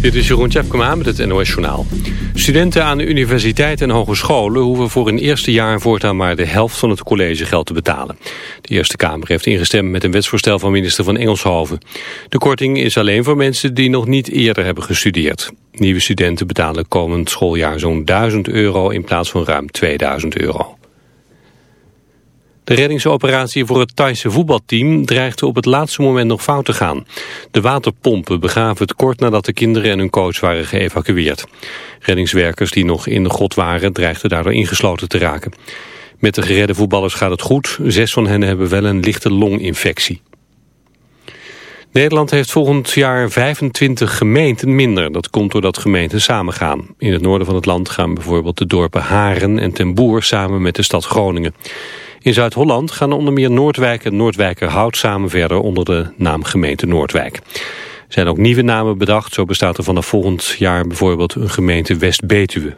Dit is Jeroen Tjepkema met het NOS Journaal. Studenten aan de universiteit en hogescholen hoeven voor hun eerste jaar voortaan maar de helft van het collegegeld te betalen. De Eerste Kamer heeft ingestemd met een wetsvoorstel van minister van Engelshoven. De korting is alleen voor mensen die nog niet eerder hebben gestudeerd. Nieuwe studenten betalen komend schooljaar zo'n 1000 euro in plaats van ruim 2000 euro. De reddingsoperatie voor het Thaise voetbalteam dreigde op het laatste moment nog fout te gaan. De waterpompen begaven het kort nadat de kinderen en hun coach waren geëvacueerd. Reddingswerkers die nog in de grot waren dreigden daardoor ingesloten te raken. Met de geredde voetballers gaat het goed. Zes van hen hebben wel een lichte longinfectie. Nederland heeft volgend jaar 25 gemeenten minder. Dat komt doordat gemeenten samengaan. In het noorden van het land gaan bijvoorbeeld de dorpen Haren en Ten Boer samen met de stad Groningen. In Zuid-Holland gaan onder meer Noordwijk en Noordwijkerhout samen verder onder de naam gemeente Noordwijk. Er zijn ook nieuwe namen bedacht. Zo bestaat er vanaf volgend jaar bijvoorbeeld een gemeente West-Betuwe.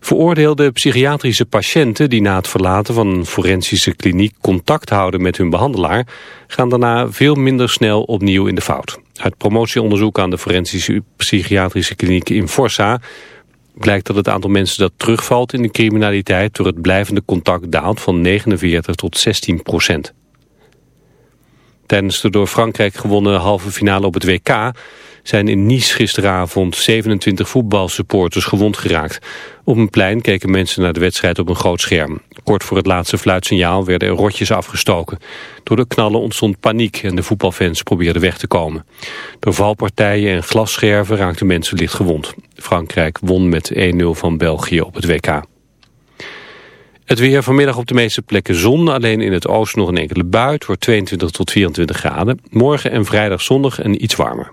Veroordeelde psychiatrische patiënten die na het verlaten van een forensische kliniek contact houden met hun behandelaar, gaan daarna veel minder snel opnieuw in de fout. Uit promotieonderzoek aan de forensische psychiatrische kliniek in Forsa blijkt dat het aantal mensen dat terugvalt in de criminaliteit door het blijvende contact daalt van 49 tot 16 procent. Tijdens de door Frankrijk gewonnen halve finale op het WK zijn in Nice gisteravond 27 voetbalsupporters gewond geraakt. Op een plein keken mensen naar de wedstrijd op een groot scherm. Kort voor het laatste fluitsignaal werden er rotjes afgestoken. Door de knallen ontstond paniek en de voetbalfans probeerden weg te komen. Door valpartijen en glasscherven raakten mensen licht gewond. Frankrijk won met 1-0 van België op het WK. Het weer vanmiddag op de meeste plekken zon. Alleen in het oosten nog een enkele bui. Het wordt 22 tot 24 graden. Morgen en vrijdag zonnig en iets warmer.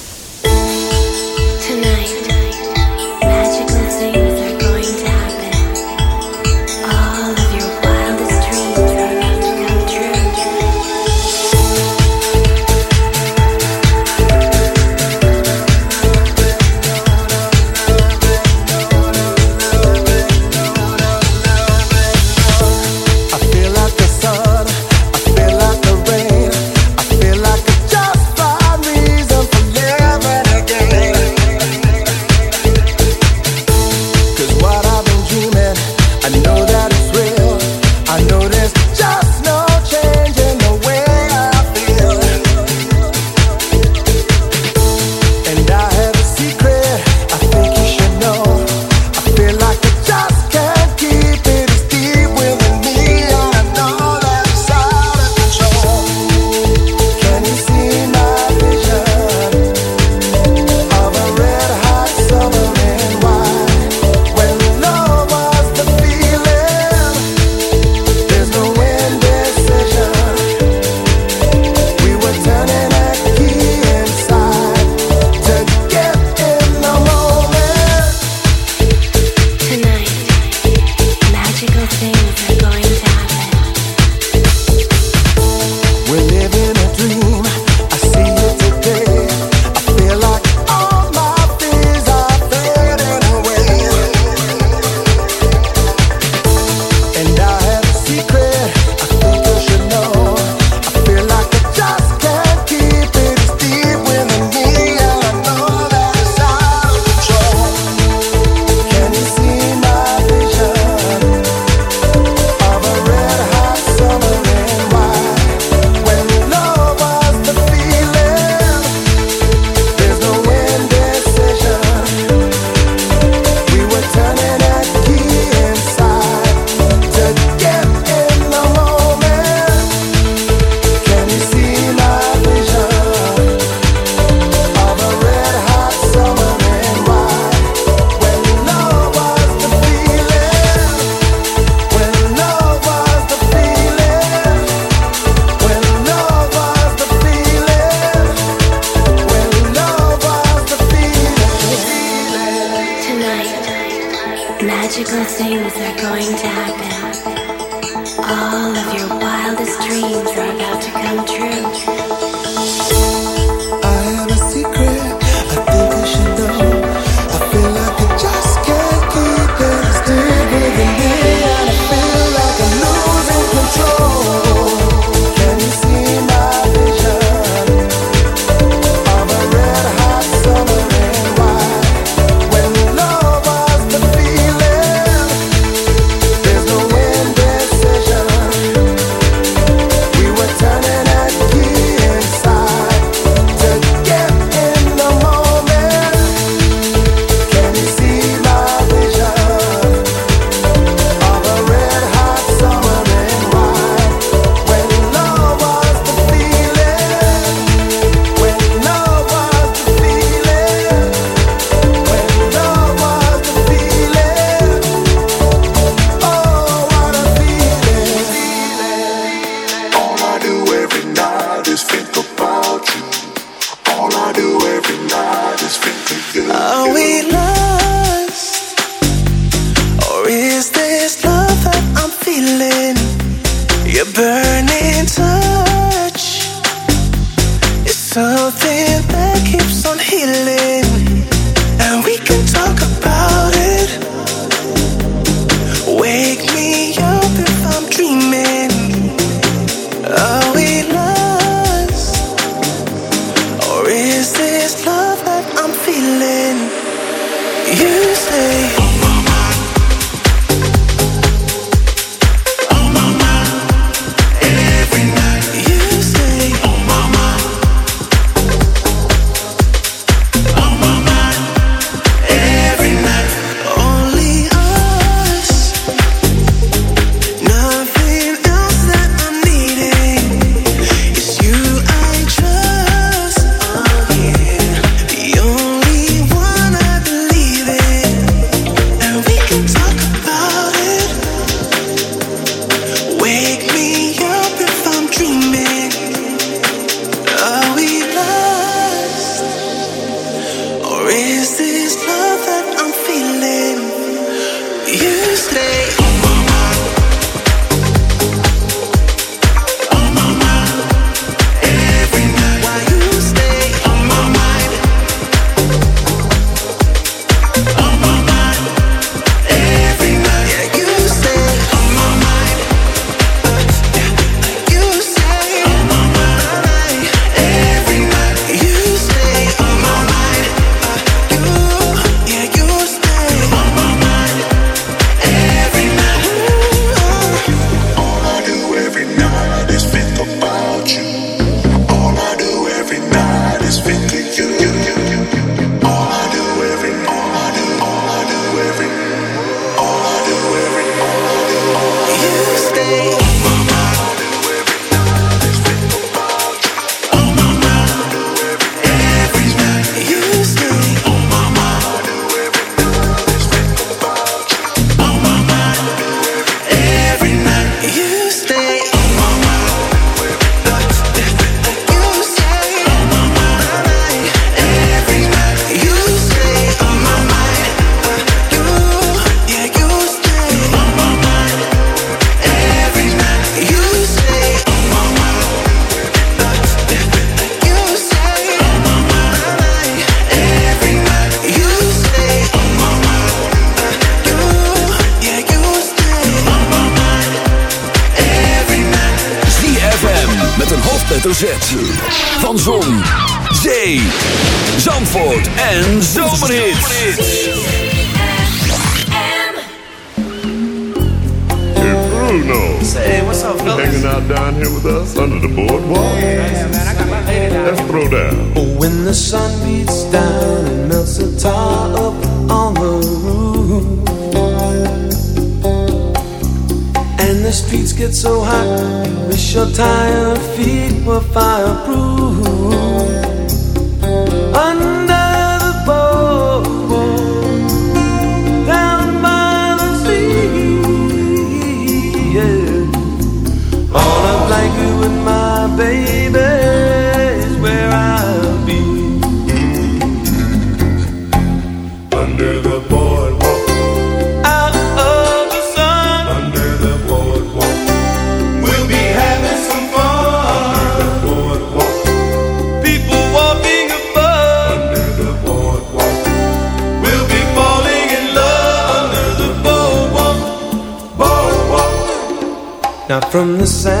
the sand.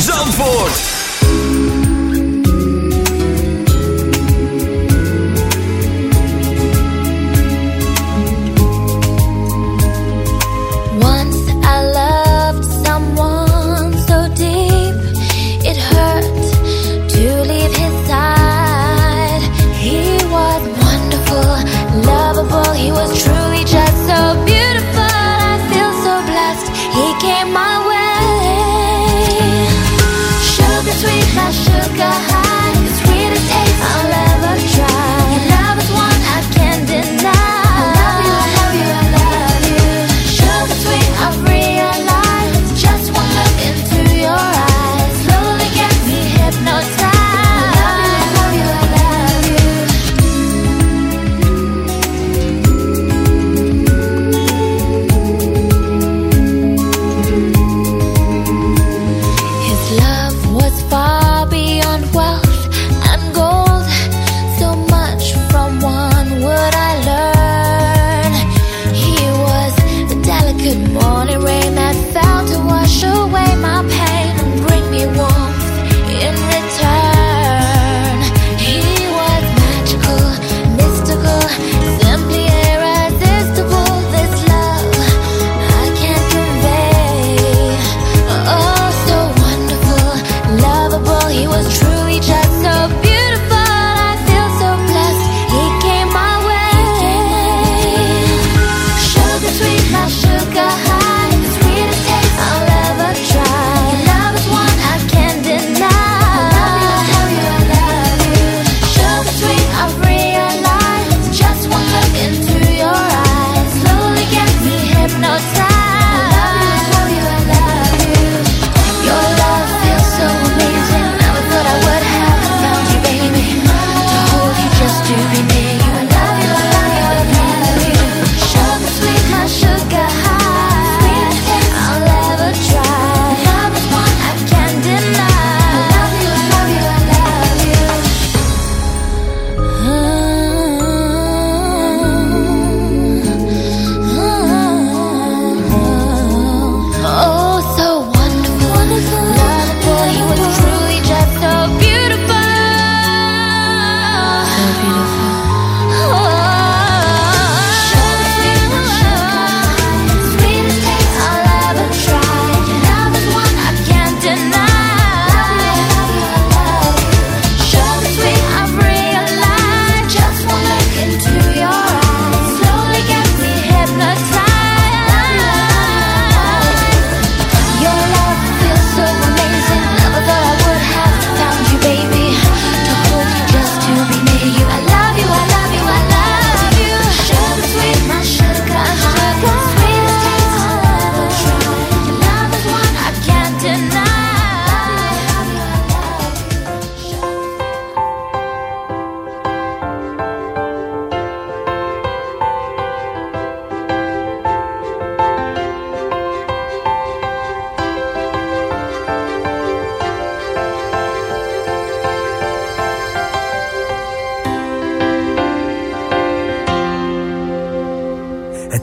Zandvoort.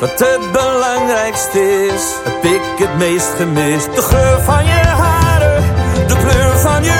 Wat het belangrijkste is, heb ik het meest gemist. De geur van je haren, de kleur van je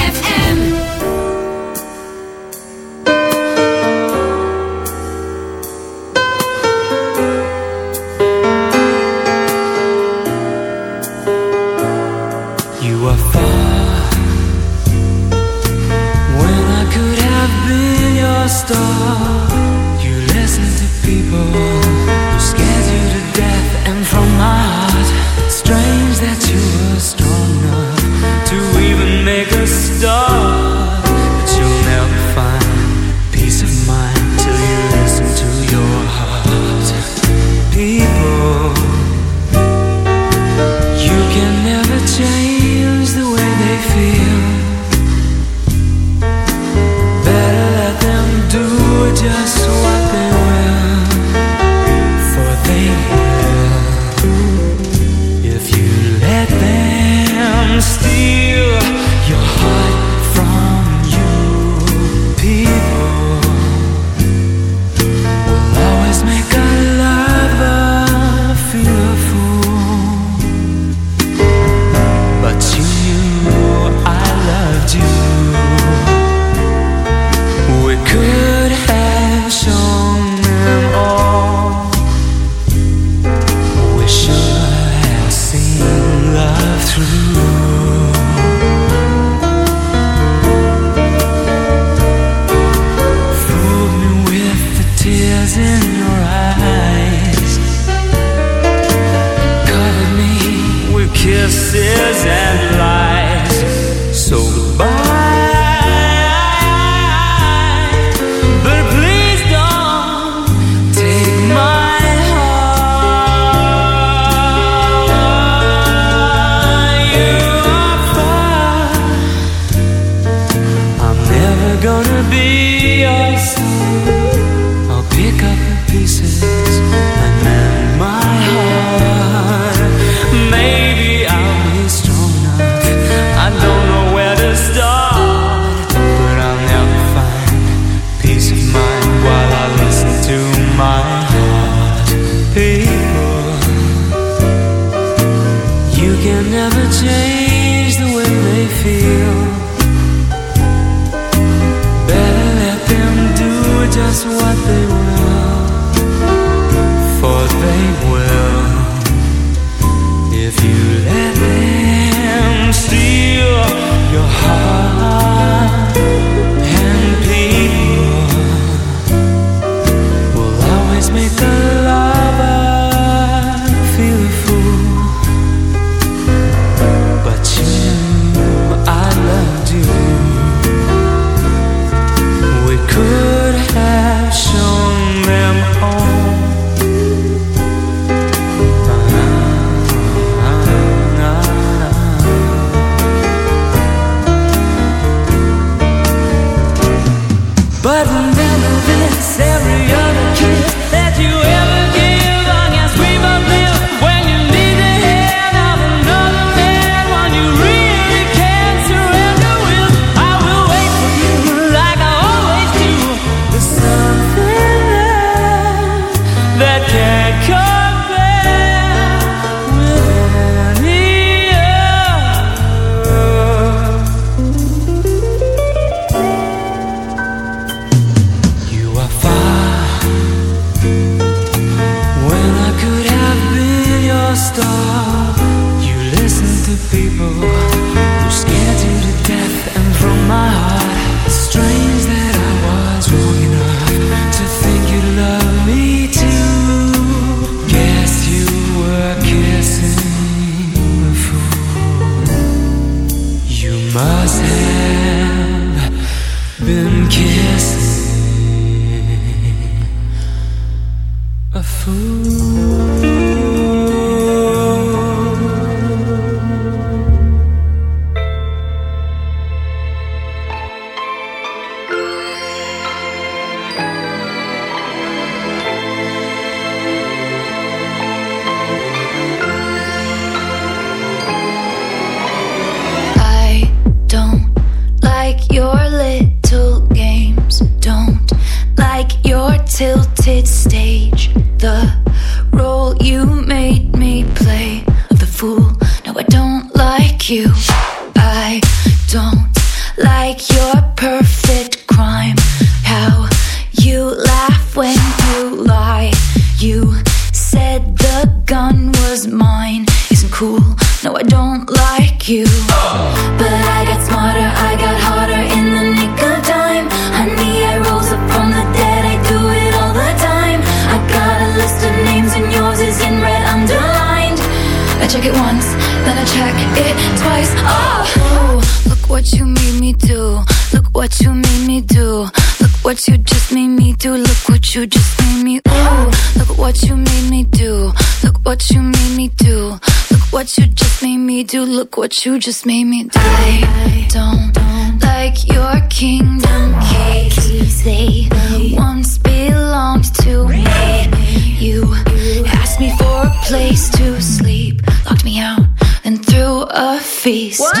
star what you just made me do. They don't like your kingdom keys. They once belonged to me. You asked me for a place to sleep, locked me out, and threw a feast. What?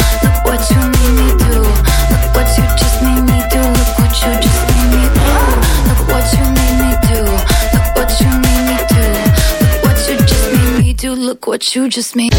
what you just made.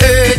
hey.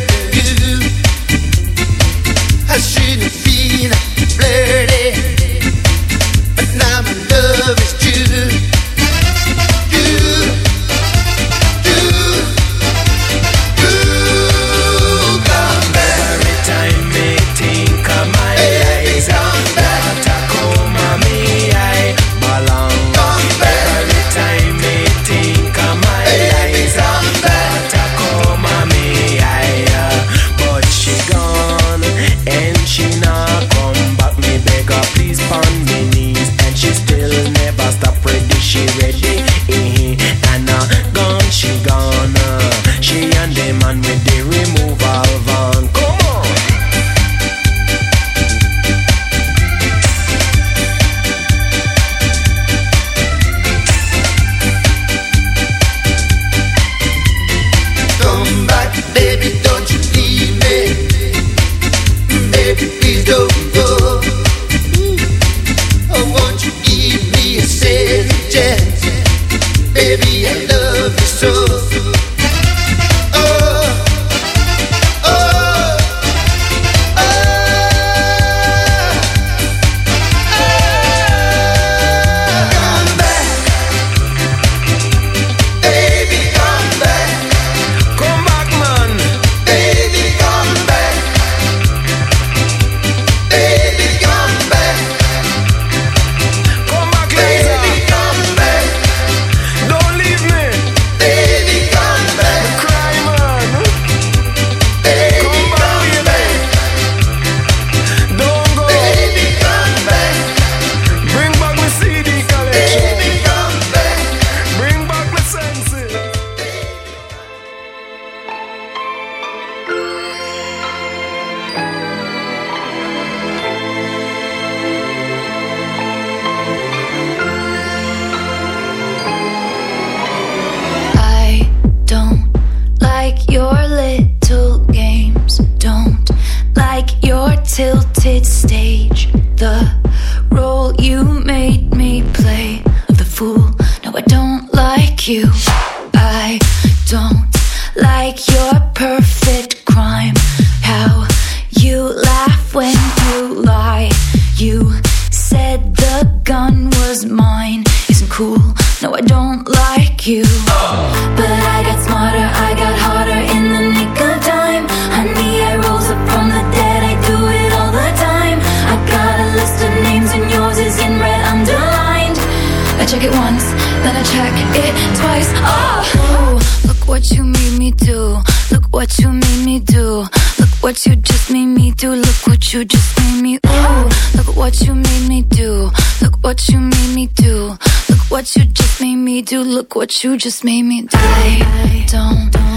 What you just made me do. I don't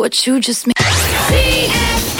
What you just made.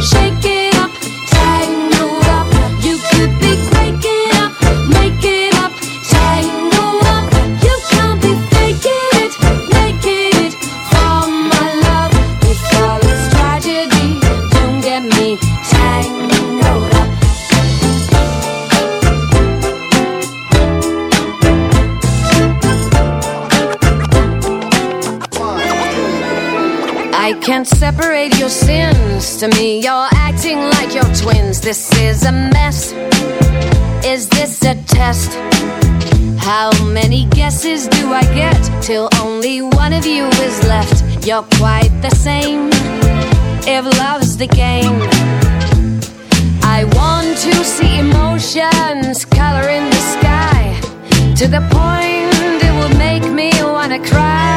shake can't separate your sins. To me, you're acting like you're twins. This is a mess. Is this a test? How many guesses do I get till only one of you is left? You're quite the same. If love's the game, I want to see emotions color in the sky to the point it will make me wanna cry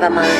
never.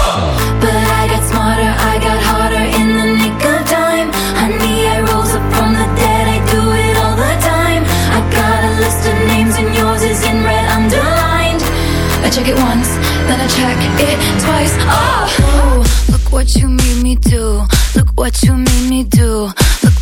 What you made me do.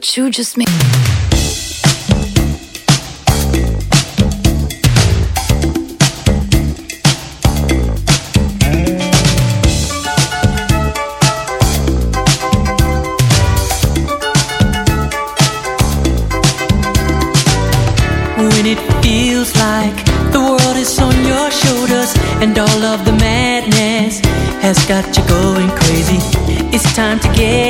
What you just made. when it feels like the world is on your shoulders and all of the madness has got you going crazy. It's time to get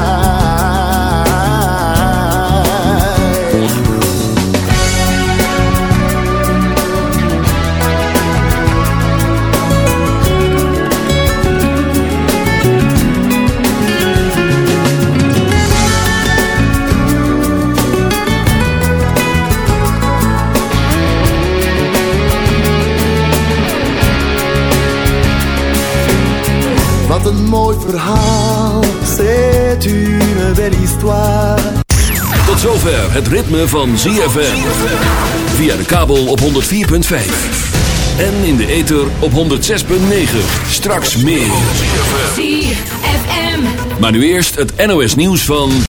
Wat een mooi verhaal, c'est une belle histoire. Tot zover het ritme van ZFM. Via de kabel op 104.5. En in de ether op 106.9. Straks meer. ZFM. Maar nu eerst het NOS nieuws van...